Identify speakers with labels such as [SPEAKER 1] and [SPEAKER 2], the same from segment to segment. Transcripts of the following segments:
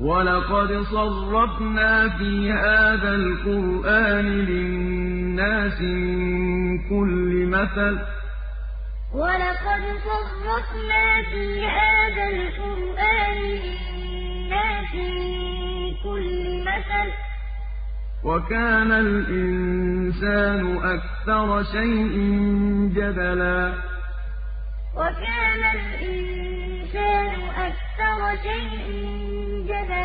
[SPEAKER 1] وَلَقَدْ صَرَّفْنَا فِي هَٰذَا الْقُرْآنِ لِلنَّاسِ مِن كُلِّ مَثَلٍ ۚ
[SPEAKER 2] وَلَقَدْ صَرَّفْنَا فِي هَٰذَا الْقُرْآنِ لِلنَّاسِ مِن كُلِّ مَثَلٍ ۚ
[SPEAKER 1] وَكَانَ الْإِنسَانُ أَكْثَرَ شَيْءٍ جَدَلًا
[SPEAKER 2] وَكَانَ الْإِنسَانُ أَكْثَرَ شَيْءٍ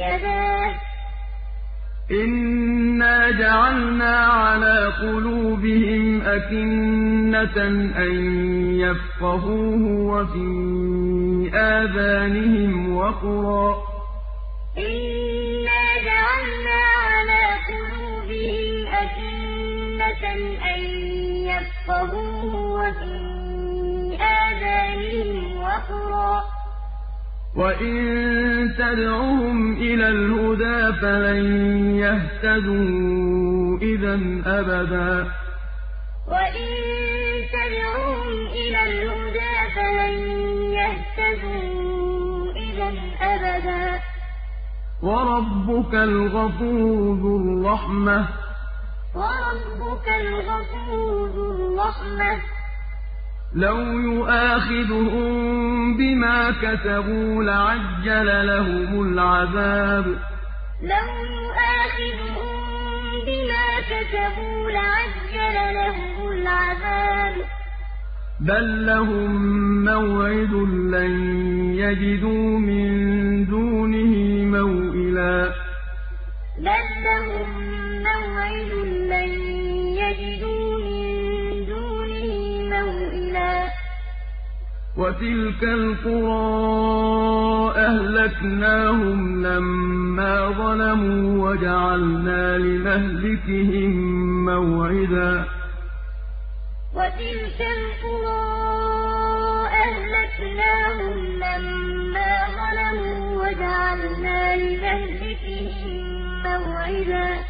[SPEAKER 2] يَدَاهُ ۚ
[SPEAKER 1] إِنَّا جَعَلْنَا عَلَىٰ قُلُوبِهِمْ أَكِنَّةً أَن يَفْقَهُوهُ وَفِي آذَانِهِمْ وَقْرًا ۚ وَإِن تَدْعُهُمْ إِلَى الْهُدَىٰ فَلَن يَهْتَدُوا إِذًا أَبَدًا ۖ.
[SPEAKER 2] وَإِن تَدْعُهُمْ إِلَى الْهُدَىٰ فَلَن يَهْتَدُوا إِذًا أَبَدًا ۖ.
[SPEAKER 1] وَرَبُّكَ الْغَفُورُ ذُو الرَّحْمَةِ ۖ. لَوْ يُؤَاخِذُهُم بِمَا كَسَبُوا لَعَجَّلَ لَهُمُ الْعَذَابَ ۚ
[SPEAKER 2] لَوْ يُؤَاخِذُهُم بِمَا كَسَبُوا لَعَجَّلَ لَهُمُ الْعَذَابَ ۚ
[SPEAKER 1] بَل لَّهُم مَّوْعِدٌ لَّن يَجِدُوا مِن دُونِهِ مَوْئِلًا
[SPEAKER 2] بَل لَّهُم
[SPEAKER 1] وَتِلْكَ الْقُرَىٰ أَهْلَكْنَاهُمْ لَمَّا ظَلَمُوا وَجَعَلْنَا لِمَهْلِكِهِم مَّوْعِدًا.
[SPEAKER 2] وَتِلْكَ الْقُرَىٰ أَهْلَكْنَاهُمْ لَمَّا ظَلَمُوا وَجَعَلْنَا لِمَهْلِكِهِم مَّوْعِدًا.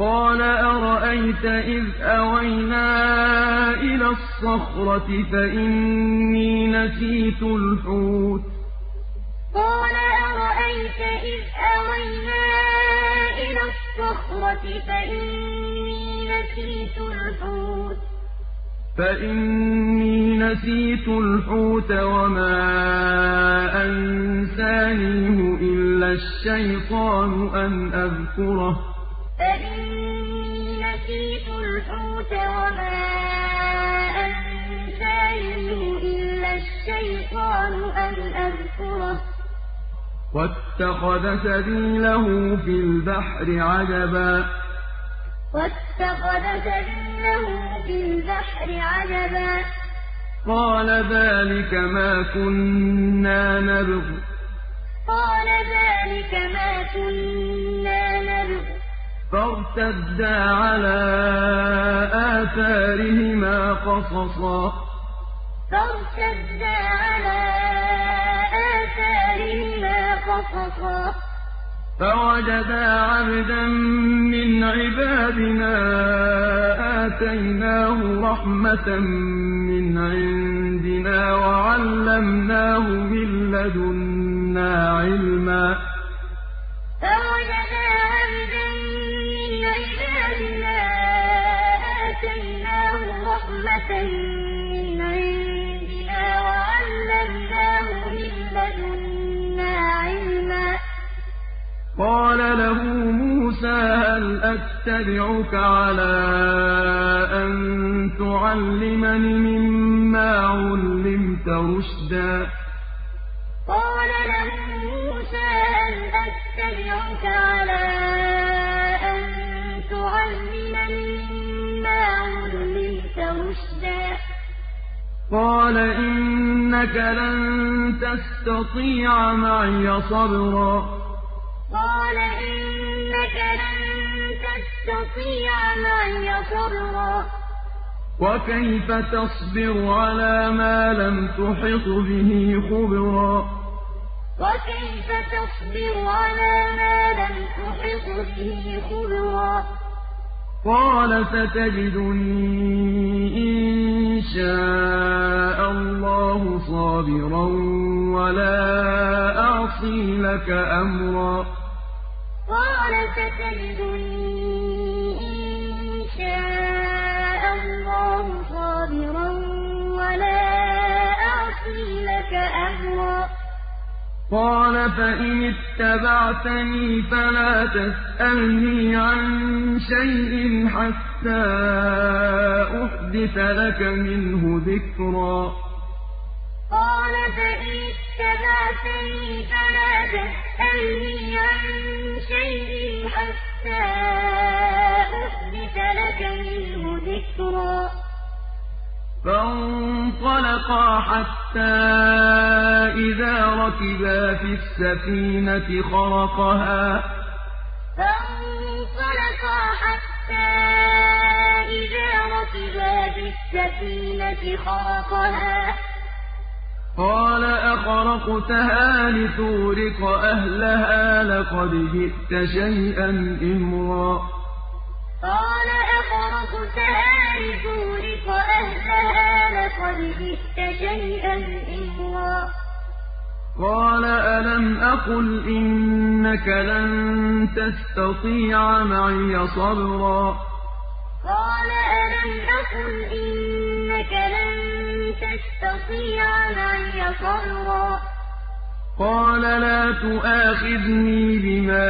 [SPEAKER 1] قَالَ أَرَأَيْتَ إِذْ أَوَيْنَا إِلَى الصَّخْرَةِ فَإِنِّي نَسِيتُ الْحُوتَ
[SPEAKER 2] قَالَ أَرَأَيْتَ إِذْ أَوَيْنَا إِلَى الصَّخْرَةِ فَإِنِّي نَسِيتُ الْحُوتَ
[SPEAKER 1] فَإِنِّي نَسِيتُ الْحُوتَ وَمَا أَنسَانِيهُ إِلَّا الشَّيْطَانُ أَنْ أَذْكُرَهُ
[SPEAKER 2] وَمَا أَنسَانِيهِ إِلَّا الشَّيْطَانُ أَنْ أَذْكُرَهُ.
[SPEAKER 1] وَاتَّخَذَ سَبِيلَهُ فِي الْبَحْرِ عَجَبًا.
[SPEAKER 2] وَاتَّخَذَ سَبِيلَهُ فِي الْبَحْرِ عَجَبًا.
[SPEAKER 1] قَالَ ذَٰلِكَ مَا كُنَّا نَبْغِ.
[SPEAKER 2] قَالَ ذَٰلِكَ مَا كُنَّا نَبْغِ.
[SPEAKER 1] فَارْتَدَّا عَلَىٰ آثَارِهِمَا قَصَصًا.
[SPEAKER 2] فَارْتَدَّا عَلَىٰ آثَارِهِمَا قَصَصًا.
[SPEAKER 1] فَوَجَدَا عَبْدًا مِّنْ عِبَادِنَا آتَيْنَاهُ رَحْمَةً مِّنْ عِندِنَا وَعَلَّمْنَاهُ مِن لَّدُنَّا عِلْمًا.
[SPEAKER 2] فَوَجَدَا رَحْمَةً وَعَلَّمْنَاهُ مِن لَّدُنَّا عِلْمًا
[SPEAKER 1] قَالَ لَهُ مُوسَىٰ هَلْ أَتَّبِعُكَ عَلَىٰ أَن تُعَلِّمَنِ مِمَّا عُلِّمْتَ رُشْدًا؟
[SPEAKER 2] قَالَ لَهُ مُوسَىٰ هَلْ أَتَّبِعُكَ عَلَىٰ
[SPEAKER 1] قَالَ إِنَّكَ لَن تَسْتَطِيعَ مَعِيَ صَبْرًا.
[SPEAKER 2] قَالَ إِنَّكَ لَن تَسْتَطِيعَ مَعِيَ صَبْرًا.
[SPEAKER 1] وَكَيْفَ تَصْبِرُ عَلَىٰ مَا لَمْ تُحِطْ بِهِ خُبْرًا؟
[SPEAKER 2] وَكَيْفَ تَصْبِرُ عَلَىٰ مَا لَمْ تُحِطْ بِهِ خُبْرًا؟
[SPEAKER 1] قَالَ سَتَجِدُنِي إِن شَاءَ اللَّهُ صَابِرًا وَلَا أَعْصِي لَكَ أَمْرًا.
[SPEAKER 2] قَالَ سَتَجِدُنِي
[SPEAKER 1] قَالَ فَإِنِ اتَّبَعْتَنِي فَلَا تَسْأَلْنِي عَن شَيْءٍ حَتَّىٰ أُحْدِثَ لَكَ مِنْهُ ذِكْرًا.
[SPEAKER 2] قَالَ فَإِنِ اتَّبَعْتَنِي فَلَا تَسْأَلْنِي عَن شَيْءٍ حَتَّىٰ أُحْدِثَ لَكَ مِنْهُ ذِكْرًا.
[SPEAKER 1] فَانطَلَقَا حَتَّىٰ إِذَا رَكِبَا فِي السَّفِينَةِ خَرَقَهَا قَالَ أَخَرَقْتَهَا لِتُغْرِقَ أَهْلَهَا لَقَدْ جِئْتَ شَيْئًا إِمْرًا
[SPEAKER 2] قَالَ أَخَرَقْتَهَا لِتُغْرِقَ أَهْلَهَا لَقَدْ جِئْتَ شَيْئًا إِمْرًا.
[SPEAKER 1] قَالَ أَلَمْ أَقُلْ إِنَّكَ لَن تَسْتَطِيعَ مَعِيَ صَبْرًا.
[SPEAKER 2] قَالَ أَلَمْ أَقُلْ إِنَّكَ لَن تَسْتَطِيعَ مَعِيَ صَبْرًا.
[SPEAKER 1] قَالَ لَا تُؤَاخِذْنِي بِمَا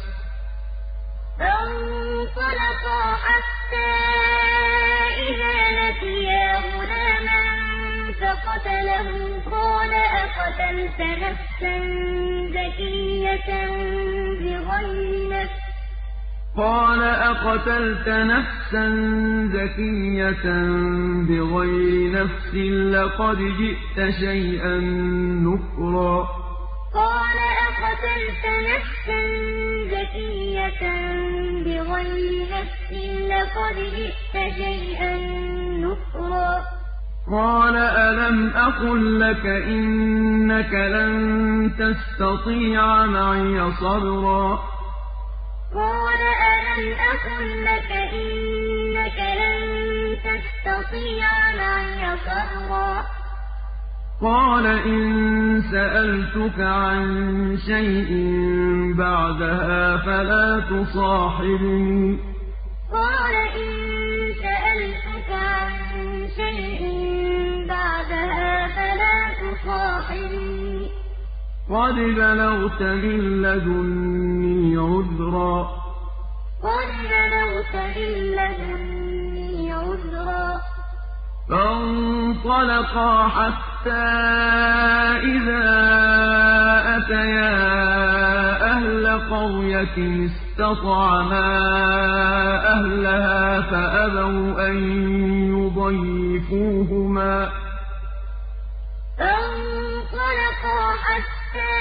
[SPEAKER 2] فَانطَلَقَا حَتَّىٰ إِذَا لَقِيَا غُلَامًا فَقَتَلَهُ. قَالَ أَقَتَلْتَ نَفْسًا زَكِيَّةً بِغَيْرِ نَفْسٍ.
[SPEAKER 1] قَالَ أَقَتَلْتَ نَفْسًا زَكِيَّةً بِغَيْرِ نَفْسٍ لَّقَدْ جِئْتَ شَيْئًا نُّكْرًا.
[SPEAKER 2] قَالَ أَقَتَلْتَ نَفْسًا بِغَيْرِ نَفْسٍ لَّقَدْ جِئْتَ شَيْئًا نُّكْرًا.
[SPEAKER 1] قَالَ أَلَمْ أَقُل لَّكَ إِنَّكَ لَن تَسْتَطِيعَ مَعِيَ صَبْرًا.
[SPEAKER 2] قَالَ أَلَمْ أَقُل لَّكَ إِنَّكَ لَن تَسْتَطِيعَ مَعِيَ صَبْرًا.
[SPEAKER 1] قَالَ إِن سَأَلْتُكَ عَن شَيْءٍ بَعْدَهَا فَلَا تُصَاحِبْنِي.
[SPEAKER 2] قَالَ إِن سَأَلْتُكَ عَن شَيْءٍ بَعْدَهَا فَلَا تُصَاحِبْنِي.
[SPEAKER 1] قَدْ بَلَغْتَ مِن لَّدُنِّي عُذْرًا.
[SPEAKER 2] قَدْ بَلَغْتَ مِن لَّدُنِّي عُذْرًا.
[SPEAKER 1] فَانطَلَقَا حَتَّىٰ إِذَا أَتَيَا أَهْلَ قَرْيَةٍ اسْتَطْعَمَا أَهْلَهَا فَأَبَوْا أَن يُضَيِّفُوهُمَا
[SPEAKER 2] فَانطَلَقَا حَتَّىٰ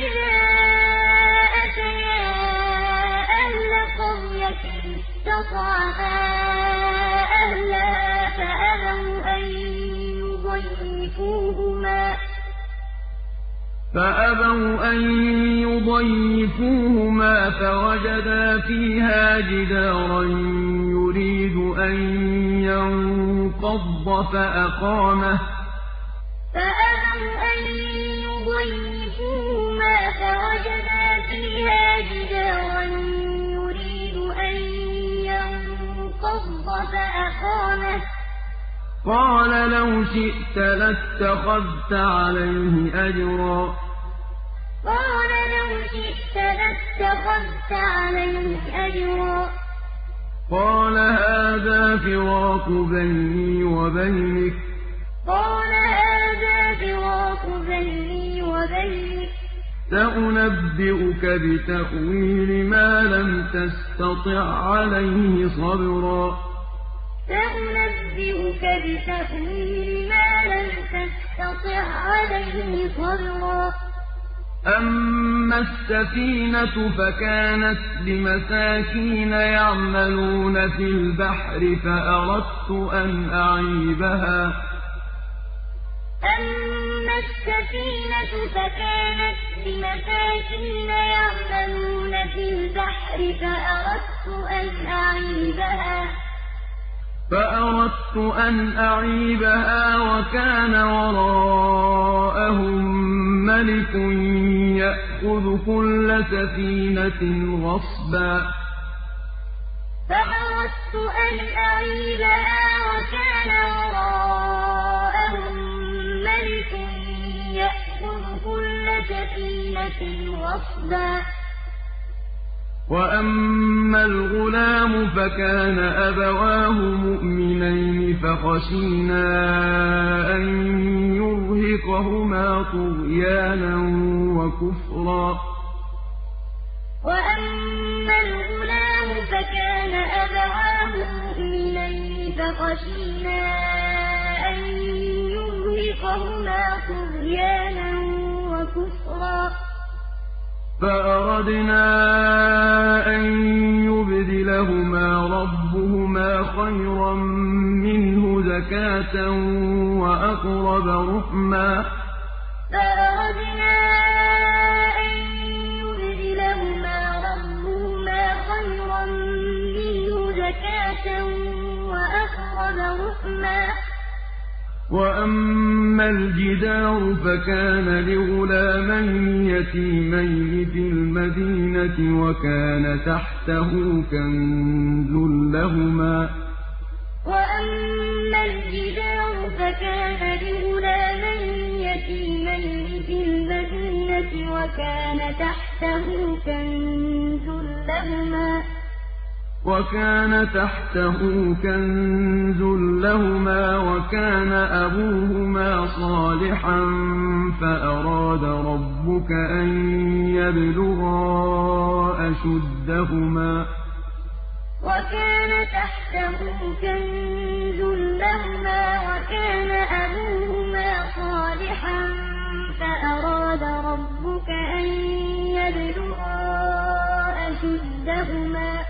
[SPEAKER 2] إِذَا أَتَيَا أَهْلَ قَرْيَةٍ اسْتَطْعَمَا أَهْلَهَا
[SPEAKER 1] فَأَبَوْا أَن يُضَيِّفُوهُمَا. فَوَجَدَا فِيهَا جِدَارًا يُرِيدُ أَن يَنقَضَّ فَأَقَامَهُ.
[SPEAKER 2] فَأَبَوْا أَن يُضَيِّفُوهُمَا فَوَجَدَا فِيهَا جِدَارًا يُرِيدُ أَن يَنقَضَّ فَأَقَامَهُ.
[SPEAKER 1] قَالَ لَوْ شِئْتَ لَاتَّخَذْتَ عَلَيْهِ أَجْرًا.
[SPEAKER 2] قَالَ لَوْ شِئْتَ لَاتَّخَذْتَ عَلَيْهِ أَجْرًا.
[SPEAKER 1] قَالَ هَٰذَا فِرَاقُ بَيْنِي وَبَيْنِكَ ۚ.
[SPEAKER 2] قَالَ هَٰذَا فِرَاقُ بَيْنِي وَبَيْنِكَ ۚ.
[SPEAKER 1] سَأُنَبِّئُكَ بِتَأْوِيلِ مَا لَمْ تَسْتَطِع عَّلَيْهِ صَبْرًا.
[SPEAKER 2] سَأُنَبِّئُكَ بِتَأْوِيلِ مَا لَمْ تَسْتَطِع عَّلَيْهِ صَبْرًا.
[SPEAKER 1] أَمَّا السَّفِينَةُ فَكَانَتْ لِمَسَاكِينَ يَعْمَلُونَ فِي الْبَحْرِ فَأَرَدتُّ أَنْ أَعِيبَهَا.
[SPEAKER 2] أَمَّا السَّفِينَةُ فَكَانَتْ لِمَسَاكِينَ يَعْمَلُونَ فِي الْبَحْرِ فَأَرَدتُّ أَنْ أَعِيبَهَا.
[SPEAKER 1] فَأَرَدتُّ أَنْ أَعِيبَهَا وَكَانَ وَرَاءَهُم مَّلِكٌ يَأْخُذُ كُلَّ سَفِينَةٍ غَصْبًا.
[SPEAKER 2] فَأَرَدتُّ أَنْ أَعِيبَهَا وَكَانَ وَرَاءَهُم مَّلِكٌ يَأْخُذُ كُلَّ سَفِينَةٍ غَصْبًا.
[SPEAKER 1] وَأَمَّا الْغُلَامُ فَكَانَ أَبَوَاهُ مُؤْمِنَيْنِ فَخَشِينَا أَن يُرْهِقَهُمَا طُغْيَانًا وَكُفْرًا
[SPEAKER 2] وَأَمَّا الْغُلَامُ فَكَانَ أَبَوَاهُ مُؤْمِنَيْنِ فَخَشِينَا أَن يُرْهِقَهُمَا طُغْيَانًا وَكُفْرًا
[SPEAKER 1] فَأَرَدْنَا أَن يُبْدِلَهُمَا رَبُّهُمَا خَيْرًا مِّنْهُ زَكَاةً
[SPEAKER 2] وَأَقْرَبَ رُحْمًا
[SPEAKER 1] وَأَمَّا الْجِدَارُ فَكَانَ لِغُلَامَيْنِ يَتِيمَيْنِ فِي الْمَدِينَةِ وَكَانَ تَحْتَهُ كَنزٌ لَّهُمَا
[SPEAKER 2] وَأَمَّا الْجِدَارُ فَكَانَ لِغُلَامَيْنِ يَتِيمَيْنِ فِي الْمَدِينَةِ وَكَانَ تَحْتَهُ كَنزٌ لَّهُمَا
[SPEAKER 1] وَكَانَ تَحْتَهُ كَنزٌ لَّهُمَا وَكَانَ أَبُوهُمَا صَالِحًا فَأَرَادَ رَبُّكَ أَن يَبْلُغَا أَشُدَّهُمَا.
[SPEAKER 2] وَكَانَ تَحْتَهُ كَنزٌ لَّهُمَا وَكَانَ أَبُوهُمَا صَالِحًا فَأَرَادَ رَبُّكَ أَن يَبْلُغَا أَشُدَّهُمَا.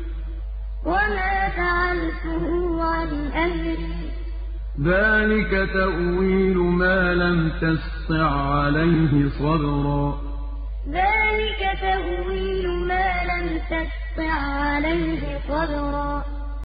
[SPEAKER 2] وَمَا فَعَلْتُهُ عَنْ أَمْرِي ۚ.
[SPEAKER 1] ذَٰلِكَ تَأْوِيلُ مَا لَمْ تَسْطِع عَّلَيْهِ صَبْرًا.
[SPEAKER 2] ذَٰلِكَ تَأْوِيلُ مَا لَمْ تَسْطِع عَّلَيْهِ صَبْرًا.